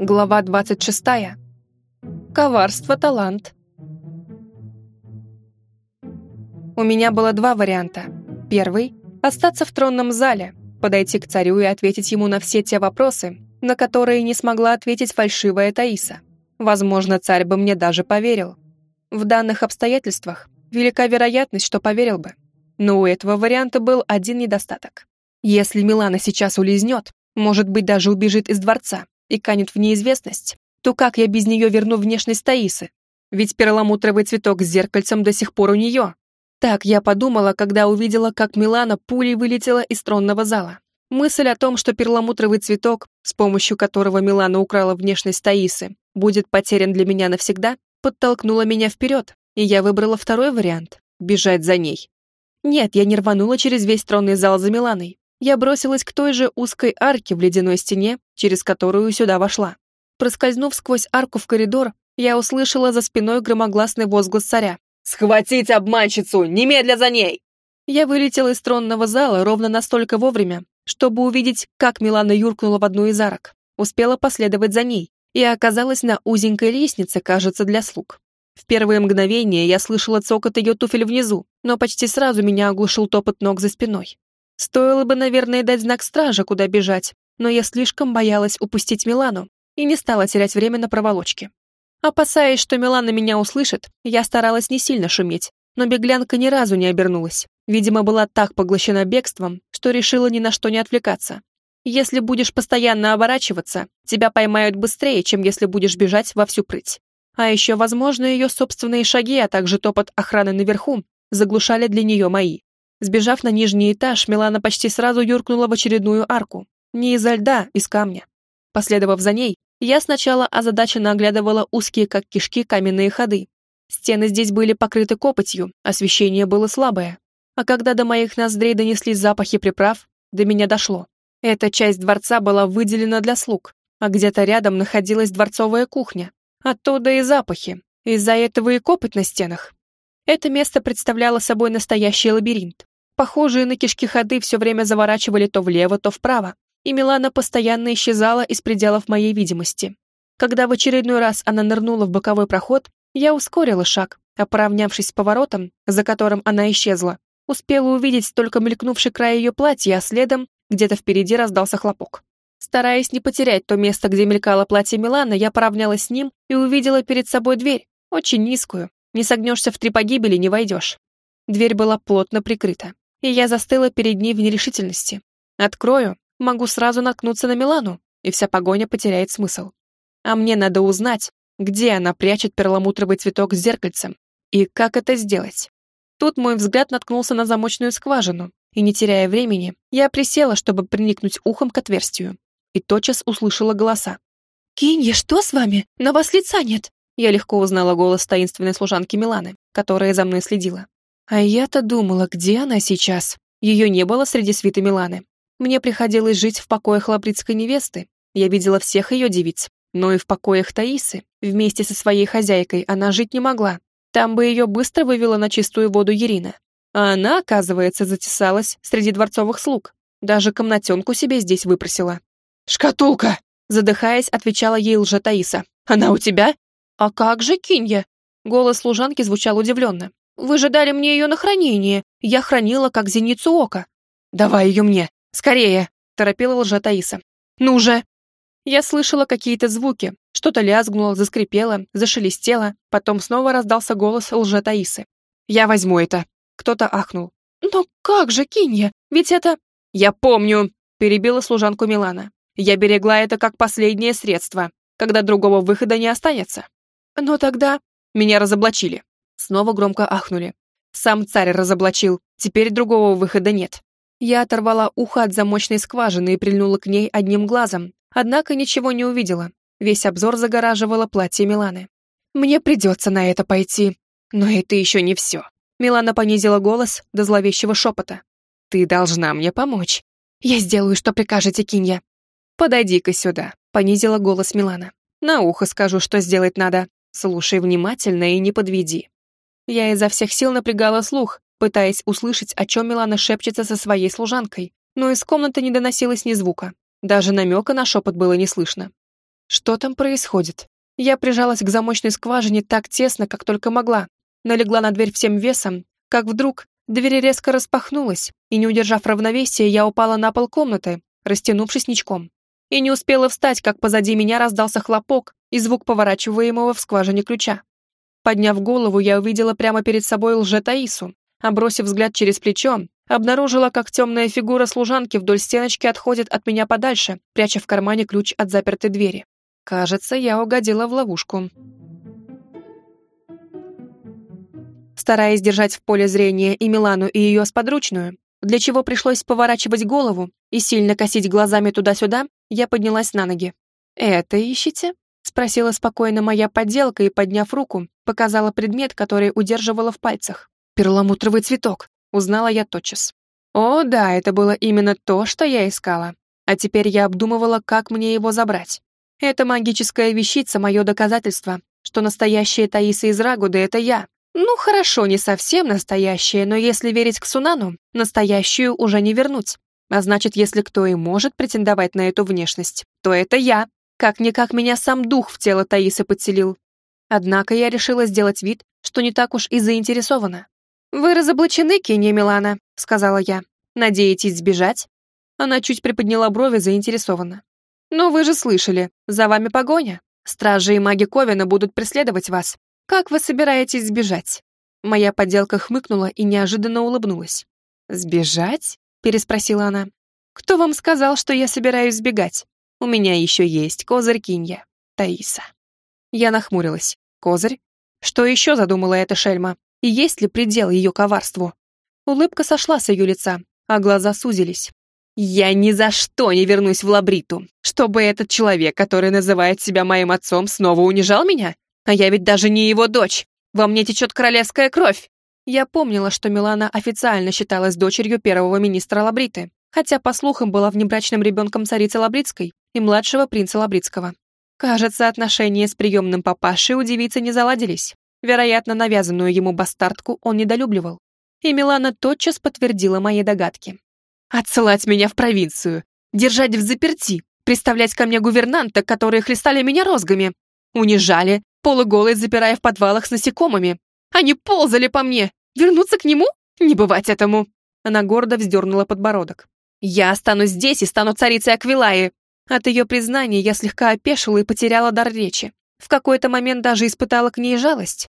Глава 26. Коварство – талант. У меня было два варианта. Первый – остаться в тронном зале, подойти к царю и ответить ему на все те вопросы, на которые не смогла ответить фальшивая Таиса. Возможно, царь бы мне даже поверил. В данных обстоятельствах велика вероятность, что поверил бы. Но у этого варианта был один недостаток. Если Милана сейчас улизнет, может быть, даже убежит из дворца, и канет в неизвестность, то как я без нее верну внешность Таисы? Ведь перламутровый цветок с зеркальцем до сих пор у нее. Так я подумала, когда увидела, как Милана пулей вылетела из тронного зала. Мысль о том, что перламутровый цветок, с помощью которого Милана украла внешность Таисы, будет потерян для меня навсегда, подтолкнула меня вперед, и я выбрала второй вариант — бежать за ней. Нет, я не рванула через весь тронный зал за Миланой я бросилась к той же узкой арке в ледяной стене, через которую сюда вошла. Проскользнув сквозь арку в коридор, я услышала за спиной громогласный возглас царя. «Схватить обманщицу! Немедля за ней!» Я вылетела из тронного зала ровно настолько вовремя, чтобы увидеть, как Милана юркнула в одну из арок. Успела последовать за ней и оказалась на узенькой лестнице, кажется, для слуг. В первые мгновения я слышала цокот ее туфель внизу, но почти сразу меня оглушил топот ног за спиной. Стоило бы, наверное, дать знак стража, куда бежать, но я слишком боялась упустить Милану и не стала терять время на проволочке. Опасаясь, что Милана меня услышит, я старалась не сильно шуметь, но беглянка ни разу не обернулась. Видимо, была так поглощена бегством, что решила ни на что не отвлекаться. Если будешь постоянно оборачиваться, тебя поймают быстрее, чем если будешь бежать во всю прыть. А еще, возможно, ее собственные шаги, а также топот охраны наверху заглушали для нее мои. Сбежав на нижний этаж, Милана почти сразу юркнула в очередную арку. Не изо льда, из камня. Последовав за ней, я сначала озадаченно оглядывала узкие, как кишки, каменные ходы. Стены здесь были покрыты копотью, освещение было слабое. А когда до моих ноздрей донеслись запахи приправ, до меня дошло. Эта часть дворца была выделена для слуг, а где-то рядом находилась дворцовая кухня. Оттуда и запахи, из-за этого и копоть на стенах. Это место представляло собой настоящий лабиринт. Похожие на кишки ходы все время заворачивали то влево, то вправо, и Милана постоянно исчезала из пределов моей видимости. Когда в очередной раз она нырнула в боковой проход, я ускорила шаг, а поравнявшись с поворотом, за которым она исчезла, успела увидеть только мелькнувший край ее платья, а следом где-то впереди раздался хлопок. Стараясь не потерять то место, где мелькало платье Милана, я поравнялась с ним и увидела перед собой дверь, очень низкую, не согнешься в три погибели, не войдешь. Дверь была плотно прикрыта, и я застыла перед ней в нерешительности. Открою, могу сразу наткнуться на Милану, и вся погоня потеряет смысл. А мне надо узнать, где она прячет перламутровый цветок с зеркальцем, и как это сделать. Тут мой взгляд наткнулся на замочную скважину, и, не теряя времени, я присела, чтобы приникнуть ухом к отверстию, и тотчас услышала голоса. «Кинья, что с вами? На вас лица нет!» Я легко узнала голос таинственной служанки Миланы, которая за мной следила. А я-то думала, где она сейчас? Ее не было среди свиты Миланы. Мне приходилось жить в покоях лабридской невесты. Я видела всех ее девиц. Но и в покоях Таисы, вместе со своей хозяйкой, она жить не могла. Там бы ее быстро вывела на чистую воду Ирина. А она, оказывается, затесалась среди дворцовых слуг. Даже комнатенку себе здесь выпросила. «Шкатулка!» Задыхаясь, отвечала ей лжа Таиса. «Она у тебя?» «А как же Кинья?» Голос служанки звучал удивленно. «Вы же дали мне ее на хранение. Я хранила, как зеницу ока». «Давай ее мне! Скорее!» — торопила лжа Таиса. «Ну же!» Я слышала какие-то звуки. Что-то лязгнуло, заскрипело, зашелестело. Потом снова раздался голос лжа Таисы. «Я возьму это!» Кто-то ахнул. «Но как же, Кинья? Ведь это...» «Я помню!» — перебила служанку Милана. «Я берегла это как последнее средство, когда другого выхода не останется». «Но тогда...» Меня разоблачили. Снова громко ахнули. Сам царь разоблачил. Теперь другого выхода нет. Я оторвала ухо от замочной скважины и прильнула к ней одним глазом, однако ничего не увидела. Весь обзор загораживало платье Миланы. «Мне придется на это пойти. Но это еще не все». Милана понизила голос до зловещего шепота. «Ты должна мне помочь. Я сделаю, что прикажете, Кинья». «Подойди-ка сюда», — понизила голос Милана. «На ухо скажу, что сделать надо. Слушай внимательно и не подведи. Я изо всех сил напрягала слух, пытаясь услышать, о чем Милана шепчется со своей служанкой, но из комнаты не доносилось ни звука. Даже намека на шепот было не слышно. Что там происходит? Я прижалась к замочной скважине так тесно, как только могла. Налегла на дверь всем весом, как вдруг дверь резко распахнулась, и, не удержав равновесия, я упала на пол комнаты, растянувшись ничком. И не успела встать, как позади меня раздался хлопок и звук поворачиваемого в скважине ключа. Подняв голову, я увидела прямо перед собой лже-Таису, а бросив взгляд через плечо, обнаружила, как темная фигура служанки вдоль стеночки отходит от меня подальше, пряча в кармане ключ от запертой двери. Кажется, я угодила в ловушку. Стараясь держать в поле зрения и Милану, и ее сподручную, для чего пришлось поворачивать голову и сильно косить глазами туда-сюда, я поднялась на ноги. «Это ищете?» — спросила спокойно моя подделка и, подняв руку, показала предмет, который удерживала в пальцах. «Перламутровый цветок», — узнала я тотчас. О, да, это было именно то, что я искала. А теперь я обдумывала, как мне его забрать. Эта магическая вещица — мое доказательство, что настоящая Таиса из Рагуды — это я. Ну, хорошо, не совсем настоящая, но если верить к Сунану, настоящую уже не вернуть. А значит, если кто и может претендовать на эту внешность, то это я. Как-никак меня сам дух в тело Таисы подселил. Однако я решила сделать вид, что не так уж и заинтересована. «Вы разоблачены, Кения Милана», — сказала я. «Надеетесь сбежать?» Она чуть приподняла брови заинтересованно. «Но вы же слышали, за вами погоня. Стражи и маги Ковина будут преследовать вас. Как вы собираетесь сбежать?» Моя подделка хмыкнула и неожиданно улыбнулась. «Сбежать?» — переспросила она. «Кто вам сказал, что я собираюсь сбегать? У меня еще есть козырь Кинья, Таиса». Я нахмурилась. «Козырь? Что еще задумала эта шельма? И есть ли предел ее коварству?» Улыбка сошла с ее лица, а глаза сузились. «Я ни за что не вернусь в Лабриту, чтобы этот человек, который называет себя моим отцом, снова унижал меня? А я ведь даже не его дочь. Во мне течет королевская кровь. Я помнила, что Милана официально считалась дочерью первого министра Лабриты, хотя, по слухам, была внебрачным ребенком царицы Лабритской и младшего принца Лабритского. Кажется, отношения с приемным папашей у девицы не заладились. Вероятно, навязанную ему бастардку он недолюбливал. И Милана тотчас подтвердила мои догадки. «Отсылать меня в провинцию, держать в заперти, представлять ко мне гувернанта, которые хлестали меня розгами, унижали, полуголой запирая в подвалах с насекомыми. Они ползали по мне. Вернуться к нему? Не бывать этому. Она гордо вздернула подбородок. Я останусь здесь и стану царицей Аквилаи. От ее признания я слегка опешила и потеряла дар речи. В какой-то момент даже испытала к ней жалость.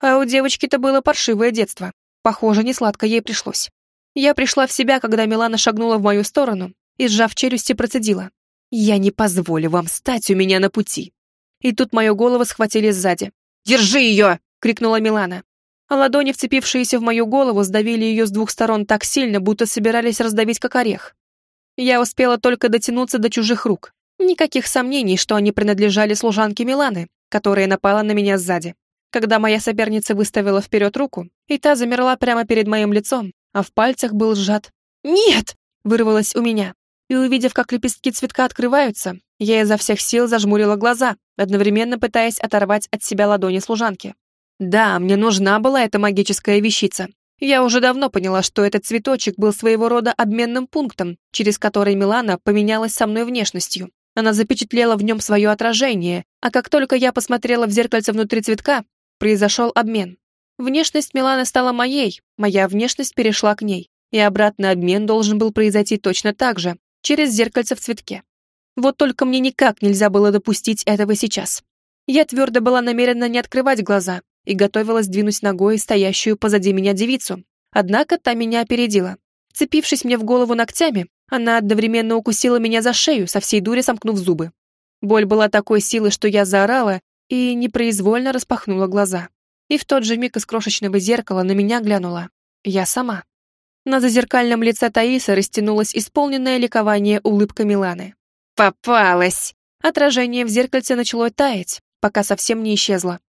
А у девочки-то было паршивое детство. Похоже, не сладко ей пришлось. Я пришла в себя, когда Милана шагнула в мою сторону и, сжав челюсти, процедила. «Я не позволю вам стать у меня на пути. И тут мою голову схватили сзади. «Держи ее!» — крикнула Милана. А ладони, вцепившиеся в мою голову, сдавили ее с двух сторон так сильно, будто собирались раздавить как орех. Я успела только дотянуться до чужих рук. Никаких сомнений, что они принадлежали служанке Миланы, которая напала на меня сзади. Когда моя соперница выставила вперед руку, и та замерла прямо перед моим лицом, а в пальцах был сжат «Нет!» вырвалось у меня. И увидев, как лепестки цветка открываются, я изо всех сил зажмурила глаза, одновременно пытаясь оторвать от себя ладони служанки. Да, мне нужна была эта магическая вещица. Я уже давно поняла, что этот цветочек был своего рода обменным пунктом, через который Милана поменялась со мной внешностью. Она запечатлела в нем свое отражение, а как только я посмотрела в зеркальце внутри цветка, произошел обмен. Внешность Миланы стала моей, моя внешность перешла к ней, и обратный обмен должен был произойти точно так же, через зеркальце в цветке. Вот только мне никак нельзя было допустить этого сейчас. Я твердо была намерена не открывать глаза и готовилась двинуть ногой стоящую позади меня девицу. Однако та меня опередила. Цепившись мне в голову ногтями, она одновременно укусила меня за шею, со всей дури сомкнув зубы. Боль была такой силы, что я заорала и непроизвольно распахнула глаза. И в тот же миг из крошечного зеркала на меня глянула. Я сама. На зазеркальном лице Таиса растянулась исполненное ликование улыбка Миланы. Попалась! Отражение в зеркальце начало таять, пока совсем не исчезло.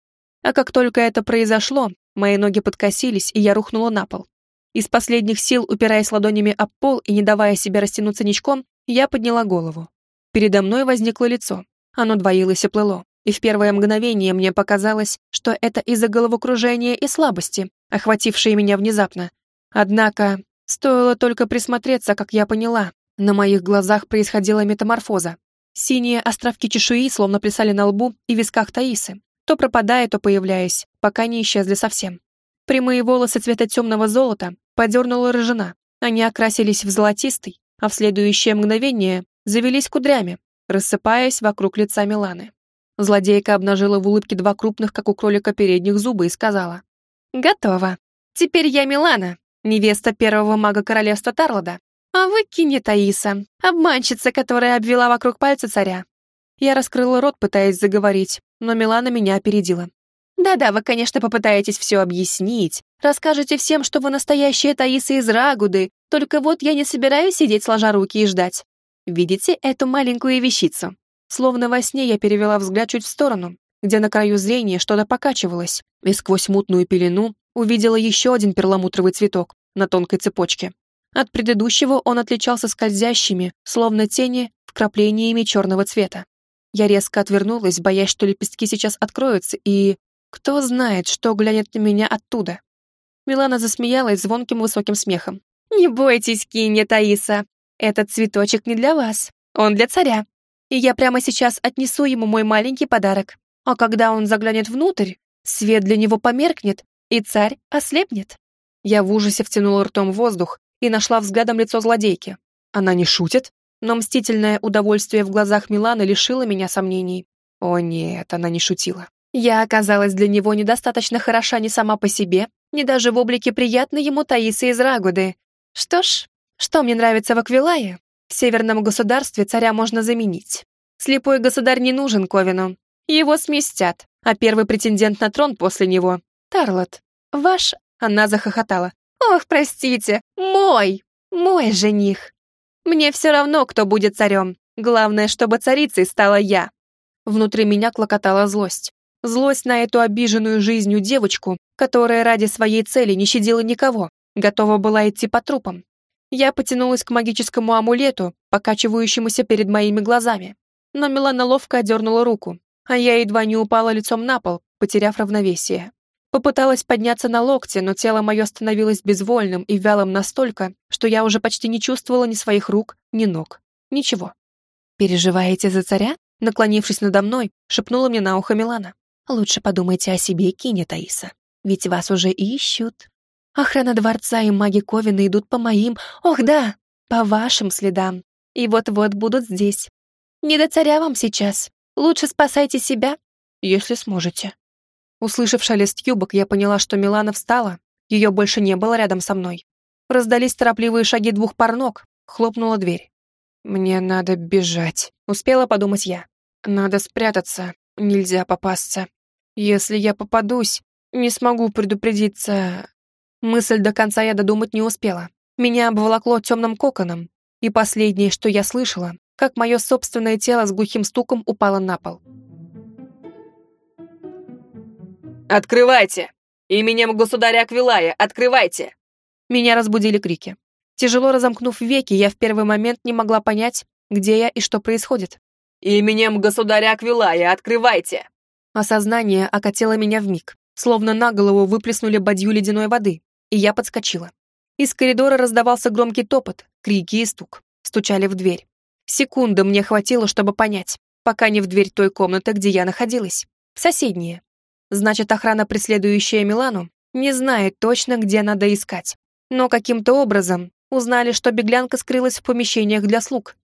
А как только это произошло, мои ноги подкосились, и я рухнула на пол. Из последних сил, упираясь ладонями об пол и не давая себе растянуться ничком, я подняла голову. Передо мной возникло лицо. Оно двоилось и плыло. И в первое мгновение мне показалось, что это из-за головокружения и слабости, охватившие меня внезапно. Однако, стоило только присмотреться, как я поняла, на моих глазах происходила метаморфоза. Синие островки чешуи словно плясали на лбу и висках Таисы, то пропадая, то появляясь, пока не исчезли совсем. Прямые волосы цвета темного золота подернула рыжина. Они окрасились в золотистый, а в следующее мгновение завелись кудрями, рассыпаясь вокруг лица Миланы. Злодейка обнажила в улыбке два крупных, как у кролика, передних зуба и сказала. «Готово. Теперь я Милана, невеста первого мага королевства Тарлода, а вы Кине Таиса, обманщица, которая обвела вокруг пальца царя». Я раскрыла рот, пытаясь заговорить, но Милана меня опередила. «Да-да, вы, конечно, попытаетесь все объяснить, расскажете всем, что вы настоящая Таиса из Рагуды, только вот я не собираюсь сидеть сложа руки и ждать. Видите эту маленькую вещицу? Словно во сне я перевела взгляд чуть в сторону, где на краю зрения что-то покачивалось, и сквозь мутную пелену увидела еще один перламутровый цветок на тонкой цепочке. От предыдущего он отличался скользящими, словно тени, вкраплениями черного цвета. Я резко отвернулась, боясь, что лепестки сейчас откроются, и... Кто знает, что глянет на меня оттуда. Милана засмеялась звонким высоким смехом. «Не бойтесь, Кинья Таиса. Этот цветочек не для вас. Он для царя. И я прямо сейчас отнесу ему мой маленький подарок. А когда он заглянет внутрь, свет для него померкнет, и царь ослепнет». Я в ужасе втянула ртом воздух и нашла взглядом лицо злодейки. Она не шутит? Но мстительное удовольствие в глазах Миланы лишило меня сомнений. О нет, она не шутила. Я оказалась для него недостаточно хороша ни сама по себе, ни даже в облике приятной ему Таисы из Рагуды. Что ж, что мне нравится в Аквилае? В северном государстве царя можно заменить. Слепой государь не нужен Ковину. Его сместят, а первый претендент на трон после него — Тарлот. Ваш... Она захохотала. «Ох, простите, мой! Мой жених! Мне все равно, кто будет царем. Главное, чтобы царицей стала я». Внутри меня клокотала злость. Злость на эту обиженную жизнью девочку, которая ради своей цели не щадила никого, готова была идти по трупам. Я потянулась к магическому амулету, покачивающемуся перед моими глазами. Но Милана ловко одернула руку, а я едва не упала лицом на пол, потеряв равновесие. Попыталась подняться на локте, но тело мое становилось безвольным и вялым настолько, что я уже почти не чувствовала ни своих рук, ни ног. Ничего. «Переживаете за царя?» Наклонившись надо мной, шепнула мне на ухо Милана. Лучше подумайте о себе, Кине Таиса. Ведь вас уже ищут. Охрана дворца и маги Ковина идут по моим... Ох, да, по вашим следам. И вот-вот будут здесь. Не до царя вам сейчас. Лучше спасайте себя, если сможете. Услышав шелест юбок, я поняла, что Милана встала. Ее больше не было рядом со мной. Раздались торопливые шаги двух пар ног. Хлопнула дверь. «Мне надо бежать», — успела подумать я. «Надо спрятаться. Нельзя попасться. Если я попадусь, не смогу предупредиться. Мысль до конца я додумать не успела. Меня обволокло темным коконом, и последнее, что я слышала, как мое собственное тело с глухим стуком упало на пол. «Открывайте! Именем государя Аквилая, открывайте!» Меня разбудили крики. Тяжело разомкнув веки, я в первый момент не могла понять, где я и что происходит. «Именем государя Аквилая, открывайте!» Осознание окатило меня вмиг, словно на голову выплеснули бадью ледяной воды, и я подскочила. Из коридора раздавался громкий топот, крики и стук. Стучали в дверь. Секунды мне хватило, чтобы понять, пока не в дверь той комнаты, где я находилась. В соседние. Значит, охрана, преследующая Милану, не знает точно, где надо искать. Но каким-то образом узнали, что беглянка скрылась в помещениях для слуг.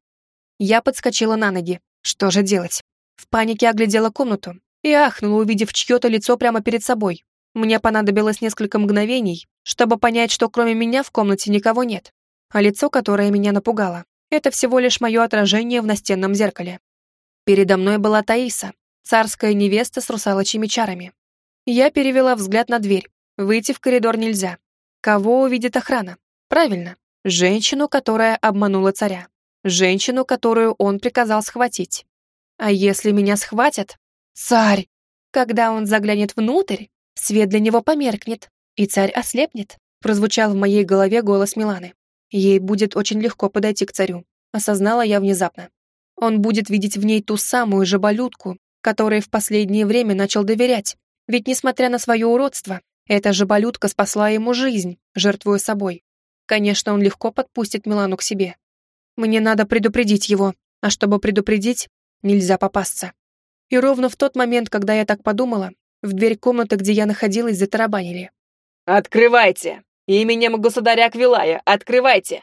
Я подскочила на ноги. Что же делать? В панике оглядела комнату, и ахнула, увидев чье-то лицо прямо перед собой. Мне понадобилось несколько мгновений, чтобы понять, что кроме меня в комнате никого нет. А лицо, которое меня напугало, это всего лишь мое отражение в настенном зеркале. Передо мной была Таиса, царская невеста с русалочьими чарами. Я перевела взгляд на дверь. Выйти в коридор нельзя. Кого увидит охрана? Правильно, женщину, которая обманула царя. Женщину, которую он приказал схватить. А если меня схватят, Царь! Когда он заглянет внутрь, свет для него померкнет, и царь ослепнет, прозвучал в моей голове голос Миланы. Ей будет очень легко подойти к царю, осознала я внезапно. Он будет видеть в ней ту самую же болютку, которой в последнее время начал доверять, ведь, несмотря на свое уродство, эта же болютка спасла ему жизнь, жертвуя собой. Конечно, он легко подпустит Милану к себе. Мне надо предупредить его, а чтобы предупредить, Нельзя попасться. И ровно в тот момент, когда я так подумала, в дверь комнаты, где я находилась, затарабанили. «Открывайте! Именем государя Аквилая, открывайте!»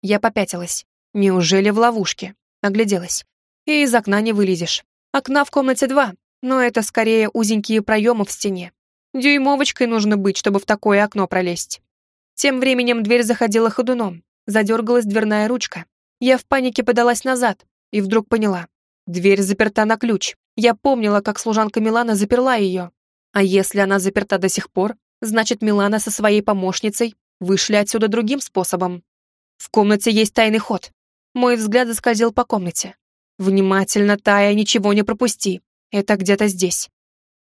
Я попятилась. Неужели в ловушке? Огляделась. И из окна не вылезешь. Окна в комнате два, но это скорее узенькие проемы в стене. Дюймовочкой нужно быть, чтобы в такое окно пролезть. Тем временем дверь заходила ходуном. Задергалась дверная ручка. Я в панике подалась назад и вдруг поняла. Дверь заперта на ключ. Я помнила, как служанка Милана заперла ее. А если она заперта до сих пор, значит, Милана со своей помощницей вышли отсюда другим способом. В комнате есть тайный ход. Мой взгляд заскользил по комнате. Внимательно, Тая, ничего не пропусти. Это где-то здесь.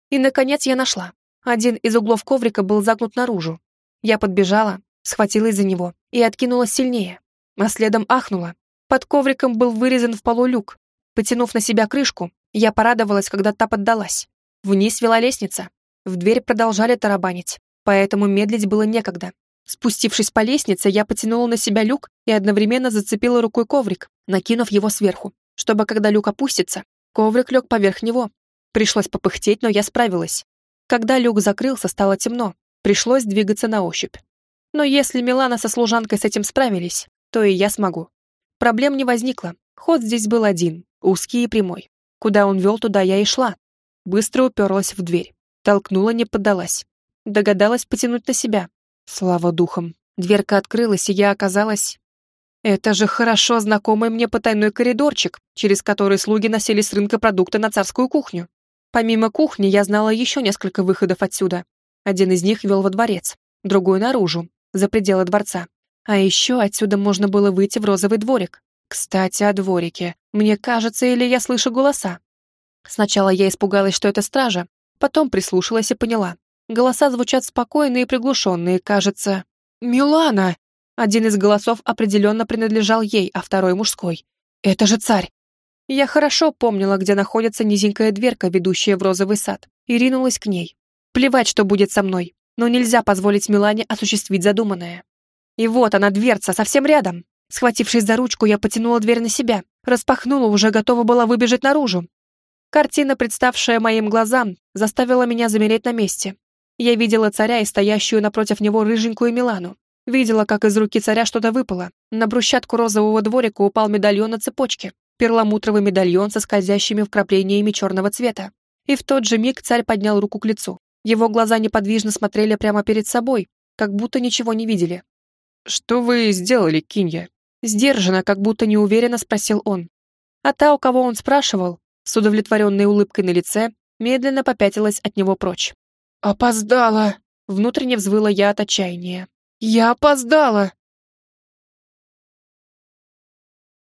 И, наконец, я нашла. Один из углов коврика был загнут наружу. Я подбежала, схватилась за него и откинулась сильнее, а следом ахнула. Под ковриком был вырезан в полу люк. Потянув на себя крышку, я порадовалась, когда та поддалась. Вниз вела лестница. В дверь продолжали тарабанить, поэтому медлить было некогда. Спустившись по лестнице, я потянула на себя люк и одновременно зацепила рукой коврик, накинув его сверху, чтобы, когда люк опустится, коврик лег поверх него. Пришлось попыхтеть, но я справилась. Когда люк закрылся, стало темно. Пришлось двигаться на ощупь. Но если Милана со служанкой с этим справились, то и я смогу. Проблем не возникло. Ход здесь был один, узкий и прямой. Куда он вел, туда я и шла. Быстро уперлась в дверь. Толкнула, не поддалась. Догадалась потянуть на себя. Слава духам. Дверка открылась, и я оказалась... Это же хорошо знакомый мне потайной коридорчик, через который слуги носили с рынка продукты на царскую кухню. Помимо кухни, я знала еще несколько выходов отсюда. Один из них вел во дворец, другой наружу, за пределы дворца. А еще отсюда можно было выйти в розовый дворик. Кстати, о дворике. Мне кажется, или я слышу голоса. Сначала я испугалась, что это стража, потом прислушалась и поняла. Голоса звучат спокойные и приглушенные, кажется... «Милана!» Один из голосов определенно принадлежал ей, а второй мужской. «Это же царь!» Я хорошо помнила, где находится низенькая дверка, ведущая в розовый сад, и ринулась к ней. Плевать, что будет со мной, но нельзя позволить Милане осуществить задуманное. И вот она, дверца, совсем рядом. Схватившись за ручку, я потянула дверь на себя, распахнула, уже готова была выбежать наружу. Картина, представшая моим глазам, заставила меня замереть на месте. Я видела царя и стоящую напротив него рыженькую Милану. Видела, как из руки царя что-то выпало. На брусчатку розового дворика упал медальон на цепочке. Перламутровый медальон со скользящими вкраплениями черного цвета. И в тот же миг царь поднял руку к лицу. Его глаза неподвижно смотрели прямо перед собой, как будто ничего не видели. «Что вы сделали, Кинья?» Сдержанно, как будто неуверенно спросил он. А та, у кого он спрашивал, с удовлетворенной улыбкой на лице, медленно попятилась от него прочь. «Опоздала!» — внутренне взвыла я от отчаяния. «Я опоздала!»